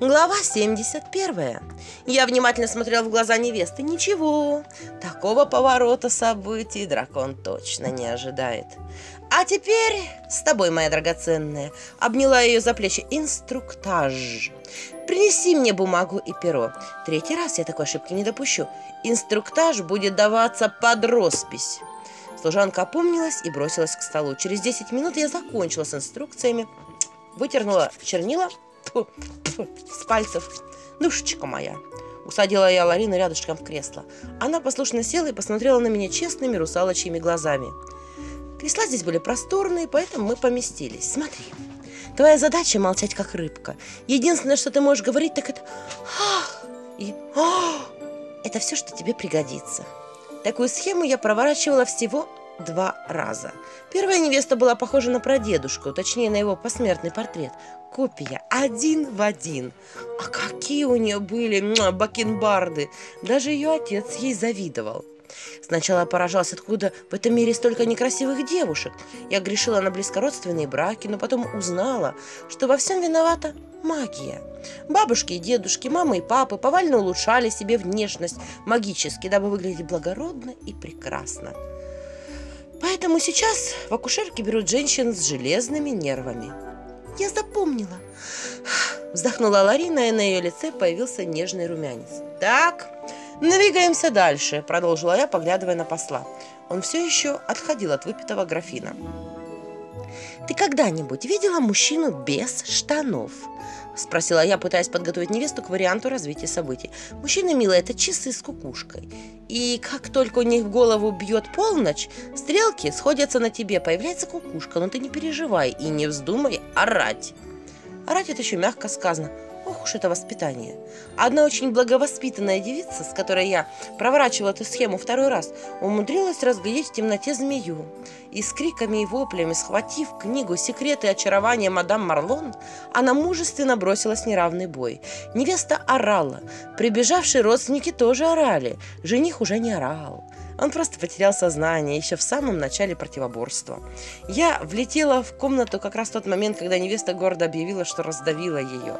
Глава 71. Я внимательно смотрел в глаза невесты. Ничего, такого поворота событий дракон точно не ожидает. А теперь с тобой, моя драгоценная, обняла ее за плечи. Инструктаж. Принеси мне бумагу и перо. Третий раз я такой ошибки не допущу. Инструктаж будет даваться под роспись. Служанка опомнилась и бросилась к столу. Через 10 минут я закончила с инструкциями, вытернула чернила тьфу, тьфу, с пальцев. Душечка моя. Усадила я Ларину рядышком в кресло. Она послушно села и посмотрела на меня честными русалочьими глазами. Кресла здесь были просторные, поэтому мы поместились. Смотри, твоя задача молчать как рыбка. Единственное, что ты можешь говорить, так это «ах» и «ах». Это все, что тебе пригодится. Такую схему я проворачивала всего два раза. Первая невеста была похожа на прадедушку, точнее на его посмертный портрет. Копия, один в один. А какие у нее были бакенбарды! Даже ее отец ей завидовал. Сначала поражалась, откуда в этом мире столько некрасивых девушек. Я грешила на близкородственные браки, но потом узнала, что во всем виновата магия. Бабушки и дедушки, мамы и папы повально улучшали себе внешность магически, дабы выглядеть благородно и прекрасно. Поэтому сейчас в акушерке берут женщин с железными нервами. Я запомнила. Вздохнула Ларина, и на ее лице появился нежный румянец. Так, двигаемся дальше, продолжила я, поглядывая на посла. Он все еще отходил от выпитого графина. Ты когда-нибудь видела мужчину без штанов? Спросила я, пытаясь подготовить невесту к варианту развития событий. Мужчины, милые, это часы с кукушкой. И как только у них в голову бьет полночь, стрелки сходятся на тебе, появляется кукушка. Но ты не переживай и не вздумай орать. Орать это еще мягко сказано. Ох уж это воспитание. Одна очень благовоспитанная девица, с которой я проворачивала эту схему второй раз, умудрилась разглядеть в темноте змею. И с криками и воплями, схватив книгу «Секреты очарования мадам Марлон», она мужественно бросилась в неравный бой. Невеста орала. Прибежавшие родственники тоже орали. Жених уже не орал. Он просто потерял сознание еще в самом начале противоборства. Я влетела в комнату как раз в тот момент, когда невеста гордо объявила, что раздавила ее.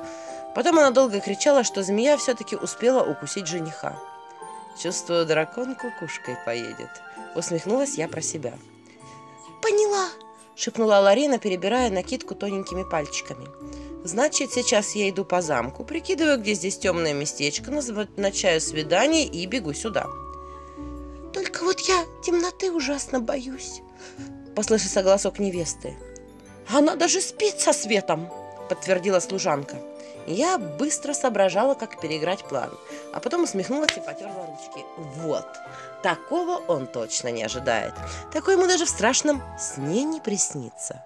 Потом она долго кричала, что змея все-таки успела укусить жениха. «Чувствую, дракон кукушкой поедет», — усмехнулась я про себя. «Поняла», — шепнула Ларина, перебирая накидку тоненькими пальчиками. «Значит, сейчас я иду по замку, прикидываю, где здесь темное местечко, назначаю свидание и бегу сюда». «Только вот я темноты ужасно боюсь», — послышался голосок невесты. «Она даже спит со светом», — подтвердила служанка. Я быстро соображала, как переиграть план, а потом усмехнулась и потерла ручки. Вот, такого он точно не ожидает. Такой ему даже в страшном сне не приснится.